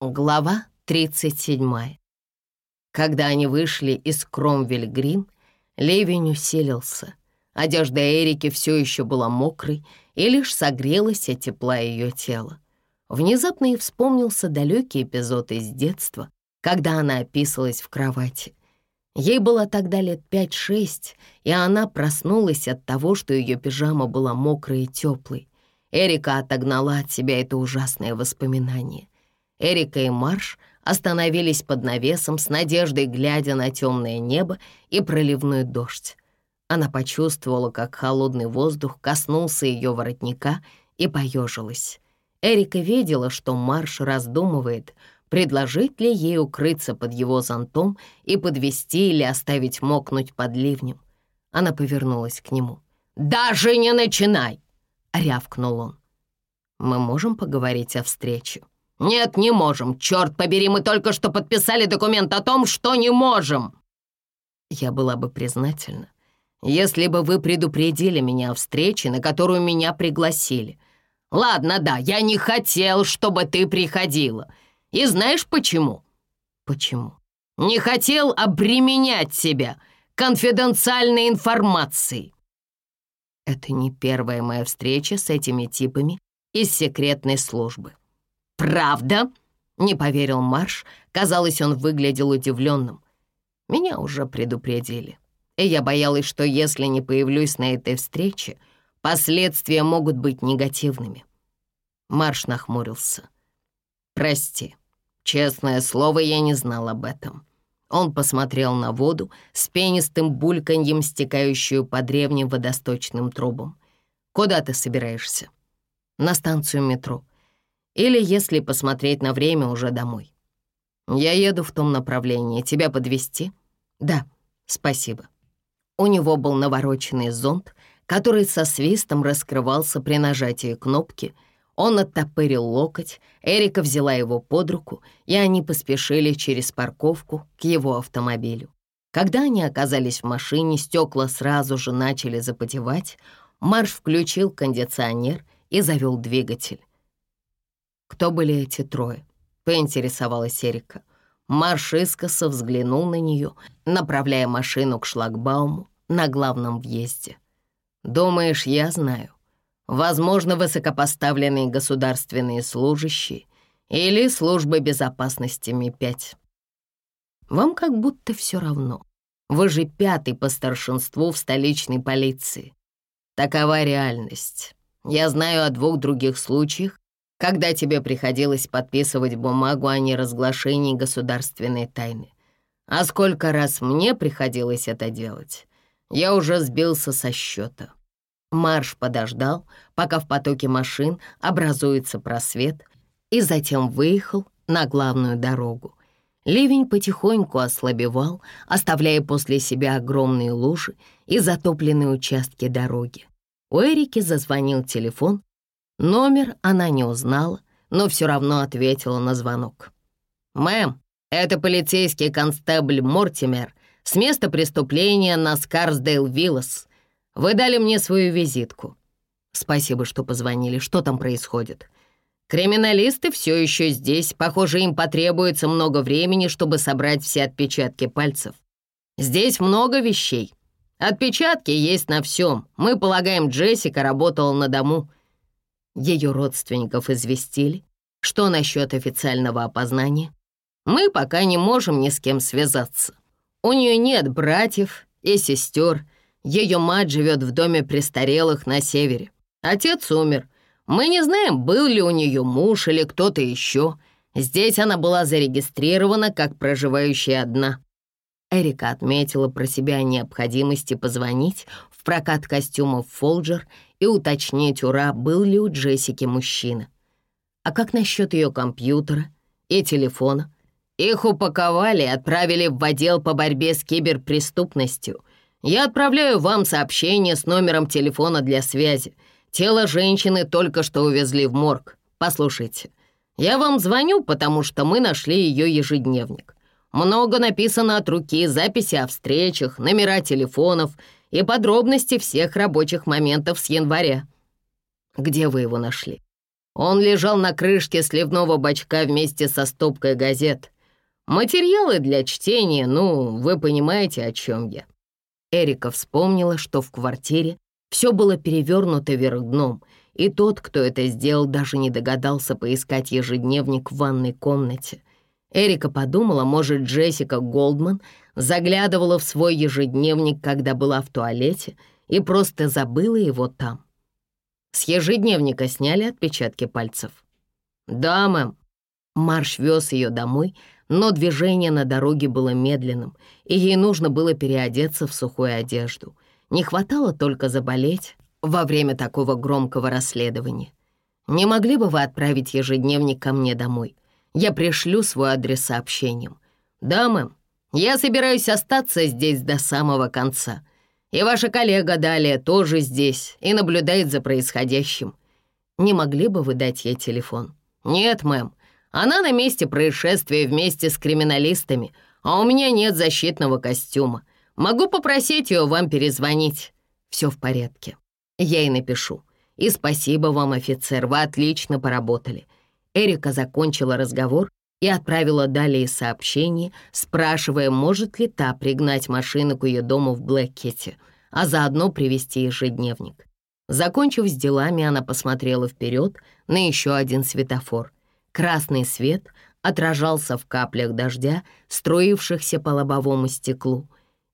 Глава 37. Когда они вышли из Кромвель-Грин, ливень усилился. Одежда Эрики все еще была мокрой и лишь согрелась от тепла ее тела. Внезапно ей вспомнился далекий эпизод из детства, когда она описалась в кровати. Ей было тогда лет пять-шесть, и она проснулась от того, что ее пижама была мокрой и теплой. Эрика отогнала от себя это ужасное воспоминание — Эрика и Марш остановились под навесом с надеждой, глядя на темное небо и проливной дождь. Она почувствовала, как холодный воздух коснулся ее воротника и поежилась. Эрика видела, что Марш раздумывает, предложить ли ей укрыться под его зонтом и подвести или оставить мокнуть под ливнем. Она повернулась к нему. «Даже не начинай!» — рявкнул он. «Мы можем поговорить о встрече?» «Нет, не можем. Черт побери, мы только что подписали документ о том, что не можем!» Я была бы признательна, если бы вы предупредили меня о встрече, на которую меня пригласили. Ладно, да, я не хотел, чтобы ты приходила. И знаешь почему? Почему? Не хотел обременять себя конфиденциальной информацией. Это не первая моя встреча с этими типами из секретной службы. «Правда?» — не поверил Марш. Казалось, он выглядел удивленным. Меня уже предупредили. И я боялась, что если не появлюсь на этой встрече, последствия могут быть негативными. Марш нахмурился. «Прости, честное слово, я не знал об этом». Он посмотрел на воду с пенистым бульканьем, стекающую по древним водосточным трубам. «Куда ты собираешься?» «На станцию метро. Или, если посмотреть на время, уже домой. Я еду в том направлении. Тебя подвести? Да, спасибо. У него был навороченный зонт, который со свистом раскрывался при нажатии кнопки. Он оттопырил локоть, Эрика взяла его под руку, и они поспешили через парковку к его автомобилю. Когда они оказались в машине, стекла сразу же начали запотевать. Марш включил кондиционер и завел двигатель. «Кто были эти трое?» — поинтересовалась Эрика. Марш искоса взглянул на нее, направляя машину к шлагбауму на главном въезде. «Думаешь, я знаю? Возможно, высокопоставленные государственные служащие или службы безопасности Ми-5. Вам как будто все равно. Вы же пятый по старшинству в столичной полиции. Такова реальность. Я знаю о двух других случаях, когда тебе приходилось подписывать бумагу о неразглашении государственной тайны. А сколько раз мне приходилось это делать, я уже сбился со счета. Марш подождал, пока в потоке машин образуется просвет, и затем выехал на главную дорогу. Ливень потихоньку ослабевал, оставляя после себя огромные лужи и затопленные участки дороги. У Эрики зазвонил телефон, Номер она не узнала, но все равно ответила на звонок. «Мэм, это полицейский констебль Мортимер с места преступления на Скарсдейл-Виллас. Вы дали мне свою визитку». «Спасибо, что позвонили. Что там происходит?» «Криминалисты все еще здесь. Похоже, им потребуется много времени, чтобы собрать все отпечатки пальцев. Здесь много вещей. Отпечатки есть на всем. Мы полагаем, Джессика работала на дому. Ее родственников известили, что насчет официального опознания мы пока не можем ни с кем связаться. У нее нет братьев и сестер. Ее мать живет в доме престарелых на севере. Отец умер. Мы не знаем, был ли у нее муж или кто-то еще. Здесь она была зарегистрирована как проживающая одна. Эрика отметила про себя необходимости позвонить в прокат костюмов «Фолджер» и уточнить, ура, был ли у Джессики мужчина. А как насчет ее компьютера и телефона? Их упаковали и отправили в отдел по борьбе с киберпреступностью. Я отправляю вам сообщение с номером телефона для связи. Тело женщины только что увезли в морг. Послушайте, я вам звоню, потому что мы нашли ее ежедневник. Много написано от руки, записи о встречах, номера телефонов и подробности всех рабочих моментов с января. Где вы его нашли? Он лежал на крышке сливного бачка вместе со стопкой газет. Материалы для чтения, ну, вы понимаете, о чем я. Эрика вспомнила, что в квартире все было перевернуто вверх дном, и тот, кто это сделал, даже не догадался поискать ежедневник в ванной комнате. Эрика подумала, может, Джессика Голдман заглядывала в свой ежедневник, когда была в туалете, и просто забыла его там. С ежедневника сняли отпечатки пальцев. «Да, мэм». Марш вез ее домой, но движение на дороге было медленным, и ей нужно было переодеться в сухую одежду. Не хватало только заболеть во время такого громкого расследования. «Не могли бы вы отправить ежедневник ко мне домой? Я пришлю свой адрес сообщением». «Да, мэм. Я собираюсь остаться здесь до самого конца. И ваша коллега далее тоже здесь и наблюдает за происходящим. Не могли бы вы дать ей телефон?» «Нет, мэм. Она на месте происшествия вместе с криминалистами, а у меня нет защитного костюма. Могу попросить ее вам перезвонить. Все в порядке. Я ей напишу. И спасибо вам, офицер, вы отлично поработали. Эрика закончила разговор и отправила далее сообщение, спрашивая, может ли та пригнать машину к ее дому в Блэккете, а заодно привезти ежедневник. Закончив с делами, она посмотрела вперед на еще один светофор. Красный свет отражался в каплях дождя, струившихся по лобовому стеклу,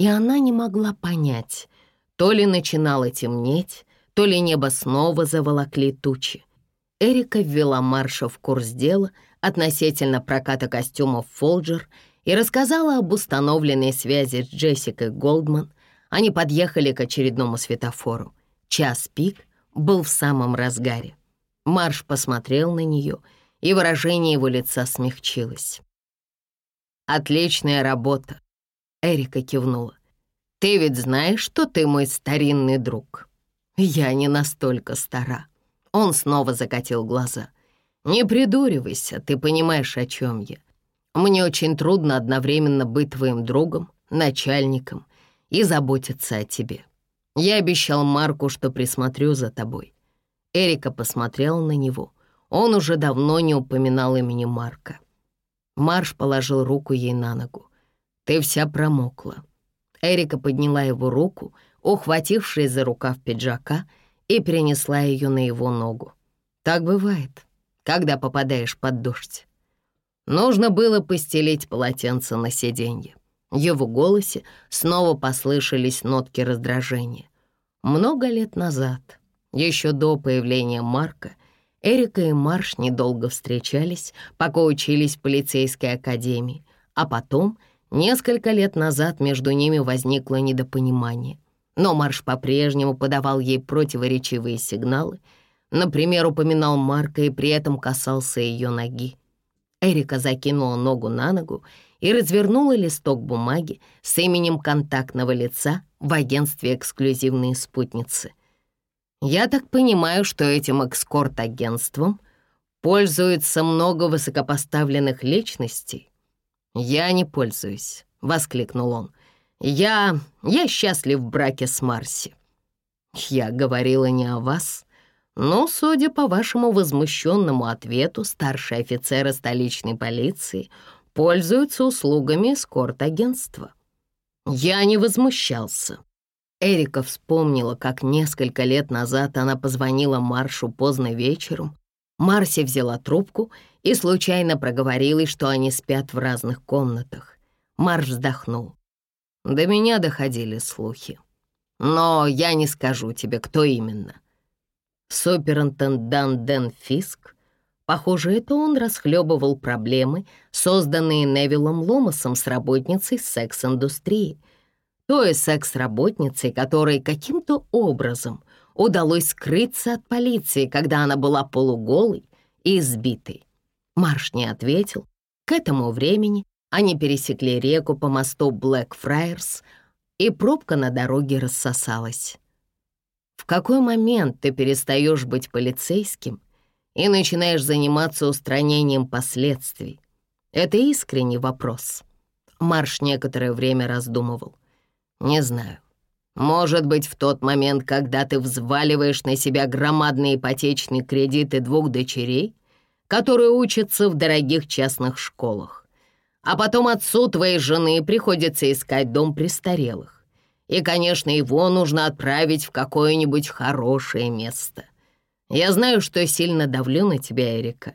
и она не могла понять, то ли начинало темнеть, то ли небо снова заволокли тучи. Эрика ввела Марша в курс дела относительно проката костюмов «Фолджер» и рассказала об установленной связи с Джессикой Голдман. Они подъехали к очередному светофору. Час пик был в самом разгаре. Марш посмотрел на нее — и выражение его лица смягчилось. «Отличная работа», — Эрика кивнула. «Ты ведь знаешь, что ты мой старинный друг?» «Я не настолько стара». Он снова закатил глаза. «Не придуривайся, ты понимаешь, о чем я. Мне очень трудно одновременно быть твоим другом, начальником и заботиться о тебе. Я обещал Марку, что присмотрю за тобой». Эрика посмотрела на него — он уже давно не упоминал имени Марка. Марш положил руку ей на ногу. «Ты вся промокла». Эрика подняла его руку, ухватившись за рукав пиджака, и перенесла ее на его ногу. Так бывает, когда попадаешь под дождь. Нужно было постелить полотенце на сиденье. В его голосе снова послышались нотки раздражения. Много лет назад, еще до появления Марка, Эрика и Марш недолго встречались, пока учились в полицейской академии, а потом, несколько лет назад, между ними возникло недопонимание. Но Марш по-прежнему подавал ей противоречивые сигналы, например, упоминал Марка и при этом касался ее ноги. Эрика закинула ногу на ногу и развернула листок бумаги с именем контактного лица в агентстве «Эксклюзивные спутницы». Я так понимаю, что этим экскорт-агентством пользуется много высокопоставленных личностей. Я не пользуюсь, — воскликнул он. Я... я счастлив в браке с Марси. Я говорила не о вас, но, судя по вашему возмущенному ответу, старшие офицеры столичной полиции пользуются услугами эскорт-агентства. Я не возмущался. Эрика вспомнила, как несколько лет назад она позвонила Маршу поздно вечером. Марси взяла трубку и случайно проговорила, что они спят в разных комнатах. Марш вздохнул. До меня доходили слухи. Но я не скажу тебе, кто именно. Суперинтендант Дэн Фиск. Похоже, это он расхлебывал проблемы, созданные Невилом Ломасом с работницей секс-индустрии — той секс-работницей, которой каким-то образом удалось скрыться от полиции, когда она была полуголой и избитой. Марш не ответил. К этому времени они пересекли реку по мосту Блэкфрайерс, и пробка на дороге рассосалась. В какой момент ты перестаешь быть полицейским и начинаешь заниматься устранением последствий? Это искренний вопрос. Марш некоторое время раздумывал. «Не знаю. Может быть, в тот момент, когда ты взваливаешь на себя громадные ипотечные кредиты двух дочерей, которые учатся в дорогих частных школах, а потом отцу твоей жены приходится искать дом престарелых. И, конечно, его нужно отправить в какое-нибудь хорошее место. Я знаю, что сильно давлю на тебя, Эрика,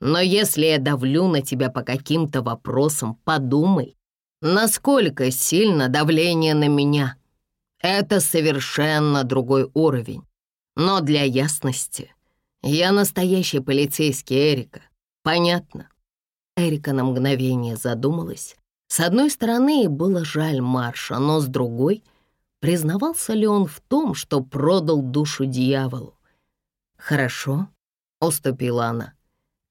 но если я давлю на тебя по каким-то вопросам, подумай, насколько сильно давление на меня. Это совершенно другой уровень. Но для ясности, я настоящий полицейский Эрика. Понятно? Эрика на мгновение задумалась. С одной стороны, было жаль Марша, но с другой, признавался ли он в том, что продал душу дьяволу? «Хорошо», — уступила она.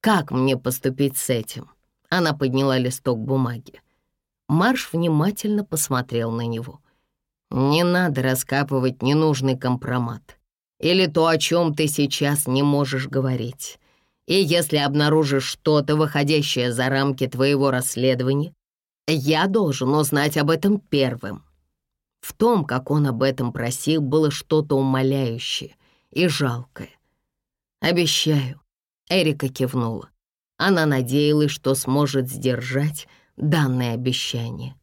«Как мне поступить с этим?» Она подняла листок бумаги. Марш внимательно посмотрел на него. «Не надо раскапывать ненужный компромат. Или то, о чем ты сейчас не можешь говорить. И если обнаружишь что-то, выходящее за рамки твоего расследования, я должен узнать об этом первым». В том, как он об этом просил, было что-то умоляющее и жалкое. «Обещаю», — Эрика кивнула. Она надеялась, что сможет сдержать данное обещание.